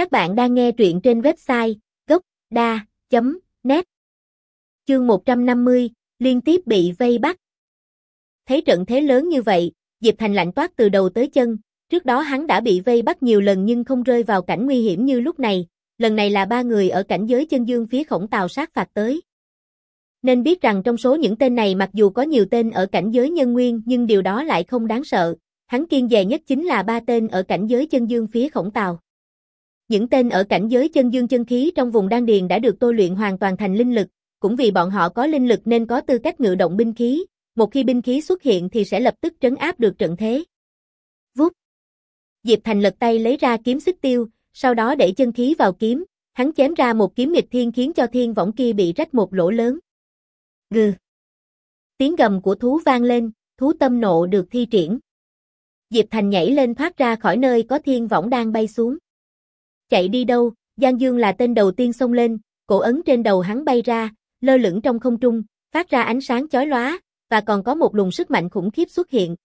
Các bạn đang nghe truyện trên website gốc.da.net Chương 150, liên tiếp bị vây bắt. Thấy trận thế lớn như vậy, Diệp Thành lạnh toát từ đầu tới chân, trước đó hắn đã bị vây bắt nhiều lần nhưng không rơi vào cảnh nguy hiểm như lúc này, lần này là ba người ở cảnh giới chân dương phía khổng tàu sát phạt tới. Nên biết rằng trong số những tên này mặc dù có nhiều tên ở cảnh giới nhân nguyên nhưng điều đó lại không đáng sợ, hắn kiên dè nhất chính là ba tên ở cảnh giới chân dương phía khổng tàu. Những tên ở cảnh giới chân dương chân khí trong vùng đan điền đã được tôi luyện hoàn toàn thành linh lực, cũng vì bọn họ có linh lực nên có tư cách ngự động binh khí, một khi binh khí xuất hiện thì sẽ lập tức trấn áp được trận thế. Vút. Diệp Thành lật tay lấy ra kiếm xích tiêu, sau đó để chân khí vào kiếm, hắn chém ra một kiếm nghịch thiên khiến cho thiên võng kia bị rách một lỗ lớn. Gừ. Tiếng gầm của thú vang lên, thú tâm nộ được thi triển. Diệp Thành nhảy lên thoát ra khỏi nơi có thiên võng đang bay xuống. Chạy đi đâu, Giang Dương là tên đầu tiên xông lên, cổ ấn trên đầu hắn bay ra, lơ lửng trong không trung, phát ra ánh sáng chói lóa, và còn có một luồng sức mạnh khủng khiếp xuất hiện.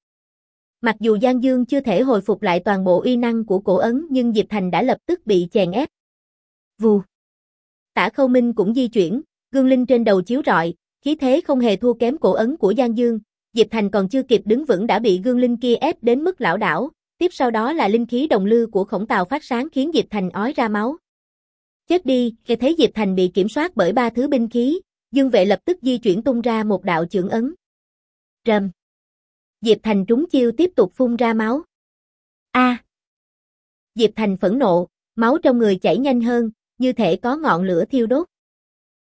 Mặc dù Giang Dương chưa thể hồi phục lại toàn bộ uy năng của cổ ấn nhưng Diệp Thành đã lập tức bị chèn ép. Vù. Tả Khâu Minh cũng di chuyển, gương linh trên đầu chiếu rọi, khí thế không hề thua kém cổ ấn của Giang Dương, Diệp Thành còn chưa kịp đứng vững đã bị gương linh kia ép đến mức lão đảo, tiếp sau đó là linh khí đồng lư của khổng tàu phát sáng khiến Diệp Thành ói ra máu. Chết đi, khi thấy Diệp Thành bị kiểm soát bởi ba thứ binh khí, Dương vệ lập tức di chuyển tung ra một đạo trưởng ấn. Trầm. Diệp Thành trúng chiêu tiếp tục phun ra máu. A. Diệp Thành phẫn nộ, máu trong người chảy nhanh hơn, như thể có ngọn lửa thiêu đốt.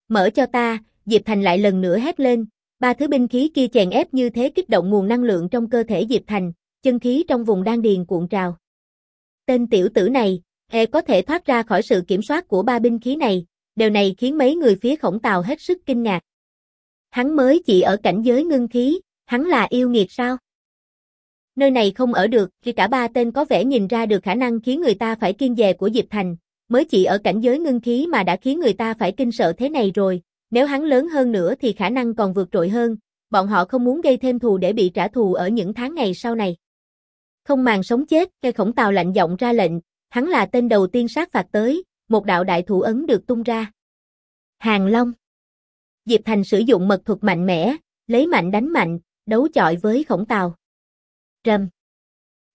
Mở cho ta, Diệp Thành lại lần nữa hét lên, ba thứ binh khí kia chèn ép như thế kích động nguồn năng lượng trong cơ thể Diệp Thành, chân khí trong vùng đan điền cuộn trào. Tên tiểu tử này, e có thể thoát ra khỏi sự kiểm soát của ba binh khí này, điều này khiến mấy người phía khổng tàu hết sức kinh ngạc. Hắn mới chỉ ở cảnh giới ngưng khí, hắn là yêu nghiệt sao? Nơi này không ở được, khi cả ba tên có vẻ nhìn ra được khả năng khiến người ta phải kiên dè của Diệp Thành, mới chỉ ở cảnh giới ngưng khí mà đã khiến người ta phải kinh sợ thế này rồi, nếu hắn lớn hơn nữa thì khả năng còn vượt trội hơn, bọn họ không muốn gây thêm thù để bị trả thù ở những tháng ngày sau này. Không màng sống chết, cây khổng tàu lạnh giọng ra lệnh, hắn là tên đầu tiên sát phạt tới, một đạo đại thủ ấn được tung ra. Hàng Long Diệp Thành sử dụng mật thuật mạnh mẽ, lấy mạnh đánh mạnh, đấu chọi với khổng tàu. Trầm.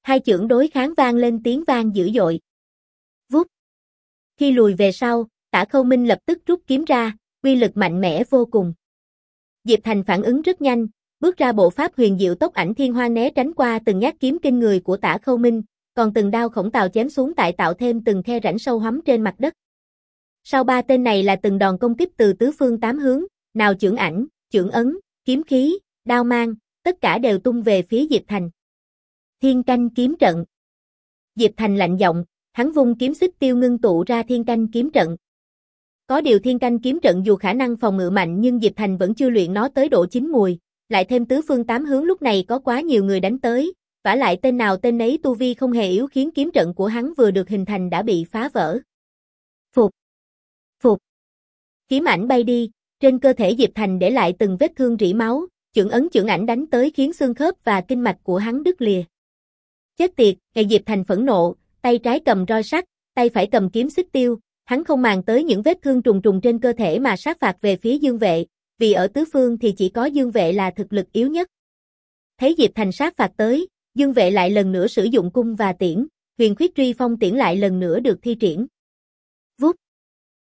Hai chưởng đối kháng vang lên tiếng vang dữ dội. Vút. Khi lùi về sau, tả khâu minh lập tức rút kiếm ra, uy lực mạnh mẽ vô cùng. Diệp Thành phản ứng rất nhanh, bước ra bộ pháp huyền diệu tốc ảnh thiên hoa né tránh qua từng nhát kiếm kinh người của tả khâu minh, còn từng đao khổng tàu chém xuống tại tạo thêm từng khe rãnh sâu hắm trên mặt đất. Sau ba tên này là từng đòn công kích từ tứ phương tám hướng, nào chưởng ảnh, chưởng ấn, kiếm khí, đao mang, tất cả đều tung về phía Diệp Thành. Thiên canh kiếm trận. Diệp Thành lạnh giọng, hắn vung kiếm xích tiêu ngưng tụ ra thiên canh kiếm trận. Có điều thiên canh kiếm trận dù khả năng phòng ngự mạnh nhưng Diệp Thành vẫn chưa luyện nó tới độ chín mùi, lại thêm tứ phương tám hướng lúc này có quá nhiều người đánh tới, vả lại tên nào tên nấy tu vi không hề yếu khiến kiếm trận của hắn vừa được hình thành đã bị phá vỡ. Phục. Phục. Kiếm ảnh bay đi, trên cơ thể Diệp Thành để lại từng vết thương rỉ máu, chưởng ấn chưởng ảnh đánh tới khiến xương khớp và kinh mạch của hắn đứt lìa. Chết tiệt, ngày Diệp Thành phẫn nộ, tay trái cầm roi sắt, tay phải cầm kiếm xích tiêu, hắn không màng tới những vết thương trùng trùng trên cơ thể mà sát phạt về phía dương vệ, vì ở tứ phương thì chỉ có dương vệ là thực lực yếu nhất. Thấy Diệp Thành sát phạt tới, dương vệ lại lần nữa sử dụng cung và tiễn, huyền khuyết truy phong tiễn lại lần nữa được thi triển. Vút.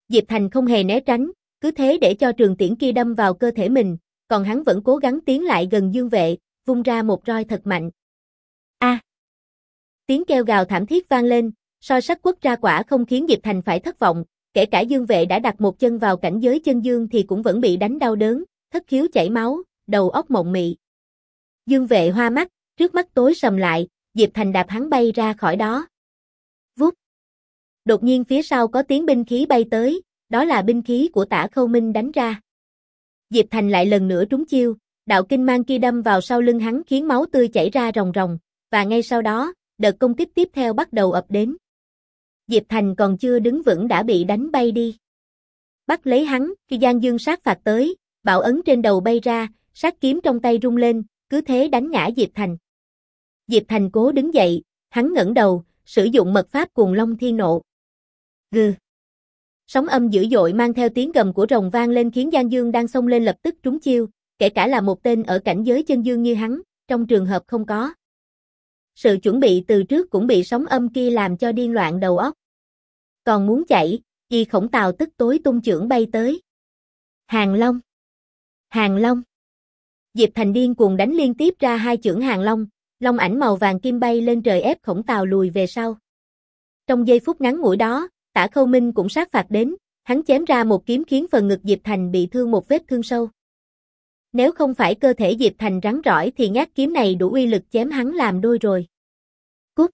Diệp Thành không hề né tránh, cứ thế để cho trường tiễn kia đâm vào cơ thể mình, còn hắn vẫn cố gắng tiến lại gần dương vệ, vung ra một roi thật mạnh. A. Tiếng kêu gào thảm thiết vang lên, soi sắc quất ra quả không khiến Diệp Thành phải thất vọng, kể cả dương vệ đã đặt một chân vào cảnh giới chân dương thì cũng vẫn bị đánh đau đớn, thất khiếu chảy máu, đầu óc mộng mị. Dương vệ hoa mắt, trước mắt tối sầm lại, Diệp Thành đạp hắn bay ra khỏi đó. Vút. Đột nhiên phía sau có tiếng binh khí bay tới, đó là binh khí của tả khâu minh đánh ra. Diệp Thành lại lần nữa trúng chiêu, đạo kinh mang kia đâm vào sau lưng hắn khiến máu tươi chảy ra ròng ròng, và ngay sau đó, đợt công kích tiếp theo bắt đầu ập đến. Diệp Thành còn chưa đứng vững đã bị đánh bay đi. Bắt lấy hắn, khi Giang Dương sát phạt tới, bảo ấn trên đầu bay ra, sát kiếm trong tay rung lên, cứ thế đánh ngã Diệp Thành. Diệp Thành cố đứng dậy, hắn ngẩng đầu, sử dụng mật pháp cuồng long thiên nộ. Gừ. Sóng âm dữ dội mang theo tiếng gầm của rồng vang lên khiến Giang Dương đang xông lên lập tức trúng chiêu, kể cả là một tên ở cảnh giới chân dương như hắn, trong trường hợp không có. Sự chuẩn bị từ trước cũng bị sóng âm kia làm cho điên loạn đầu óc. Còn muốn chạy, y khổng tào tức tối tung trưởng bay tới. Hàng Long. Hàng Long. Diệp Thành điên cuồng đánh liên tiếp ra hai chưởng Hàng Long, long ảnh màu vàng kim bay lên trời ép khổng tào lùi về sau. Trong giây phút ngắn ngủi đó, tả khâu minh cũng sát phạt đến, hắn chém ra một kiếm khiến phần ngực Diệp Thành bị thương một vết thương sâu. Nếu không phải cơ thể Diệp Thành rắn rỏi thì nhát kiếm này đủ uy lực chém hắn làm đôi rồi. Cút!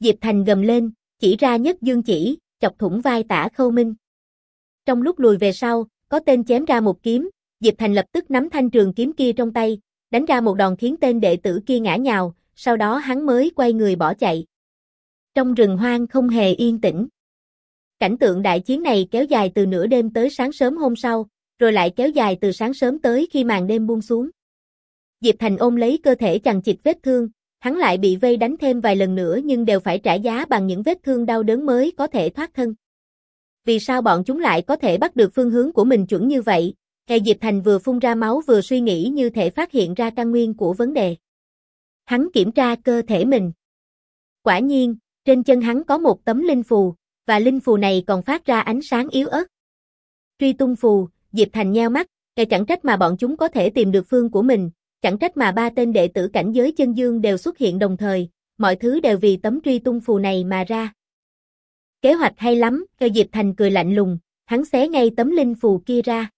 Diệp Thành gầm lên, chỉ ra nhất dương chỉ, chọc thủng vai tả khâu minh. Trong lúc lùi về sau, có tên chém ra một kiếm, Diệp Thành lập tức nắm thanh trường kiếm kia trong tay, đánh ra một đòn khiến tên đệ tử kia ngã nhào, sau đó hắn mới quay người bỏ chạy. Trong rừng hoang không hề yên tĩnh. Cảnh tượng đại chiến này kéo dài từ nửa đêm tới sáng sớm hôm sau, rồi lại kéo dài từ sáng sớm tới khi màn đêm buông xuống. Diệp Thành ôm lấy cơ thể chằng chịt vết thương, hắn lại bị vây đánh thêm vài lần nữa nhưng đều phải trả giá bằng những vết thương đau đớn mới có thể thoát thân. Vì sao bọn chúng lại có thể bắt được phương hướng của mình chuẩn như vậy? Hệ Diệp Thành vừa phun ra máu vừa suy nghĩ như thể phát hiện ra căn nguyên của vấn đề. Hắn kiểm tra cơ thể mình. Quả nhiên, trên chân hắn có một tấm linh phù, và linh phù này còn phát ra ánh sáng yếu ớt. Truy tung phù, Diệp Thành nheo mắt, kẻ chẳng trách mà bọn chúng có thể tìm được phương của mình, chẳng trách mà ba tên đệ tử cảnh giới chân dương đều xuất hiện đồng thời, mọi thứ đều vì tấm truy tung phù này mà ra. Kế hoạch hay lắm, Cơ Diệp Thành cười lạnh lùng, hắn xé ngay tấm linh phù kia ra.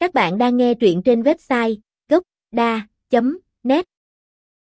Các bạn đang nghe truyện trên website gocda.net